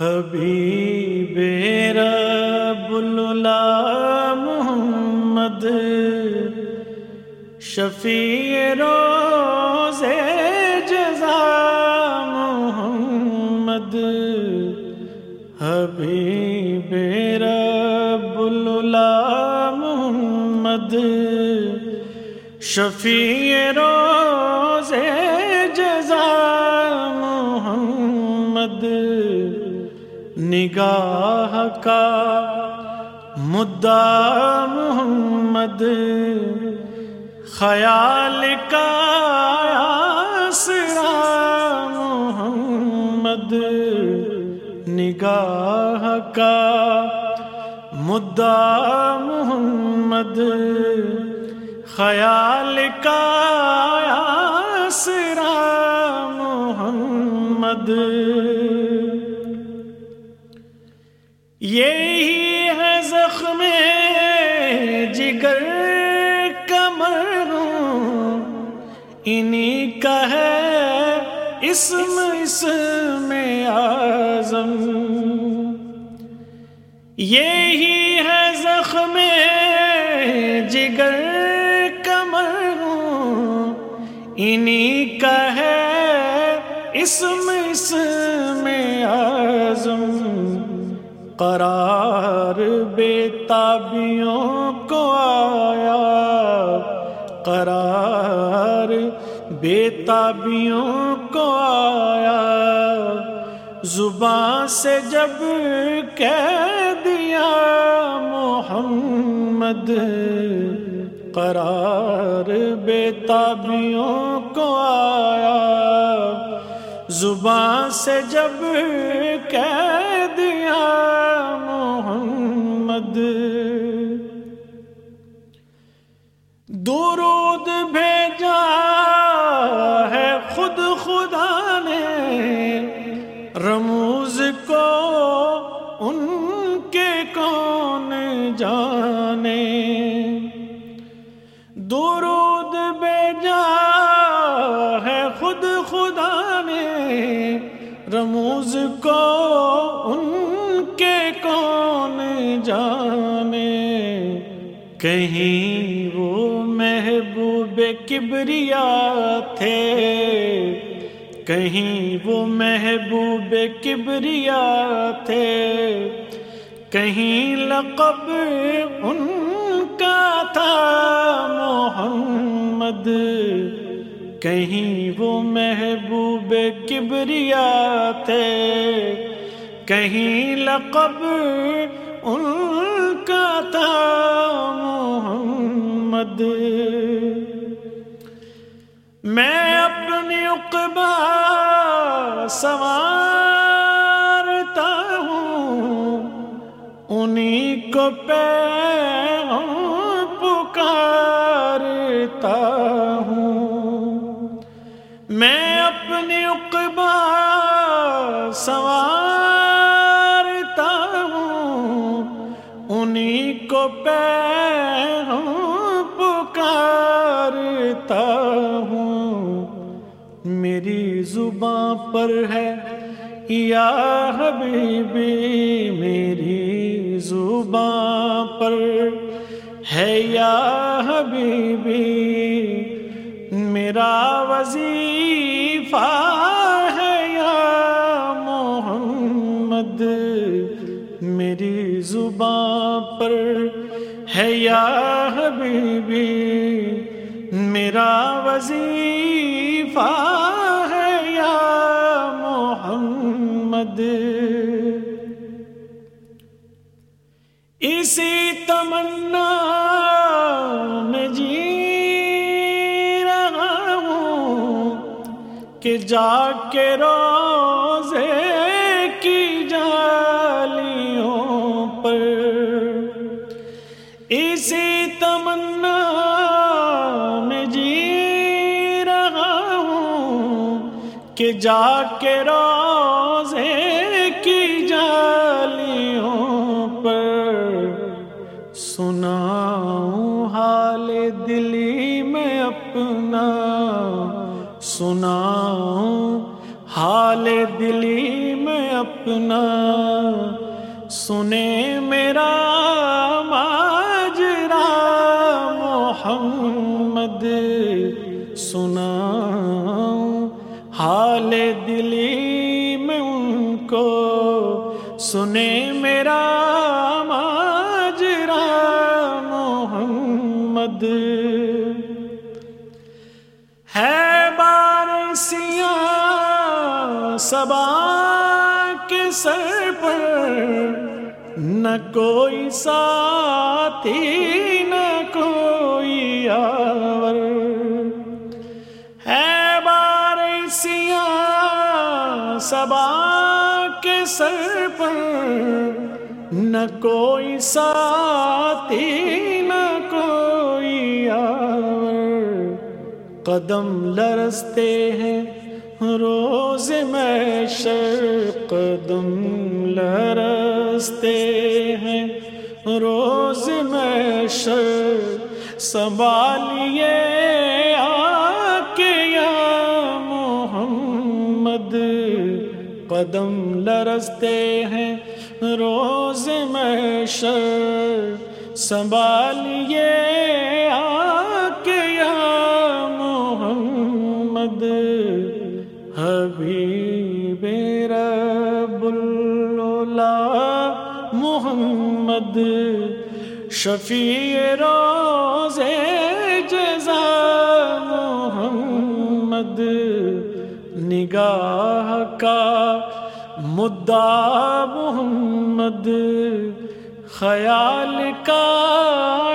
حبیب رب اللہ محمد شفیع روز جزا محمد حبیب رب اللہ محمد شفیع روز نگاہ کا مدعا محمد، خیال کا آسرا محمد، نگاہ کا مدعا محمد، خیال کا آسرا محمد۔ جگر کمر انہیں کا ہے اسم، اس میں آزم یہی ہے زخم جگر کمر انہیں کا ہے اسم، اس میں آزم قرار بے تابیوں کو آیا۔ قرار بے تابیوں کو آیا۔ زبان سے جب کہہ دیا محمد، قرار بے تابیوں کو آیا۔ زبان سے جب کہہ دیا محمد۔ درود بھیجا ہے خود خدا رموز کو ان کے کون جانے؟ کہیں وہ محبوب کبریا تھے؟ کہیں وہ محبوب کبریا تھے؟ کہیں لقب ان کا تھا محمد؟ کہیں وہ محبوب کبریا تھے کہیں لقب ان کا تھا محمد۔ میں اپنی اقبا سوارتا ہوں۔ انہیں کو پہ پکارتا ہوں۔ میں اپنی اقبا سوارتا ہوں انہیں کو پہ پکارتا ہوں۔ میری زباں پر ہے، یا حبیبی، میری زباں پر ہے، یا حبیبی۔ میرا وظیفہ پر ہے یا حبیبی، میرا وظیفہ ہے یا محمد۔ اسی تمنا میں جی رہا ہوں کہ جا کے روزے اسی تمنا میں جی رہا ہوں کہ جا کے روزے کی جالیوں پر سناؤں حال دلی میں اپنا، سناؤں حال دلی میں اپنا۔ سنے میرا کو سنے میرا ماجرا محمد۔ ہے بارسیاں سبا کے سر پر، نہ کوئی ساتھی، نہ کوئی آور۔ ہے بارسیاں سبا کے سر پر نہ کوئی ساتھی نہ کوئی آور۔ قدم لرستے ہیں روز میں شر قدم لرستے ہیں روز میں شر سنبھالیے قدم لرستے ہیں۔ روز میں شر سنبھالیے یا محمد۔ حبیب رب اللہ محمد۔ شفیع روز جزا محمد۔ نگاہ کا مدعا محمد خیال کا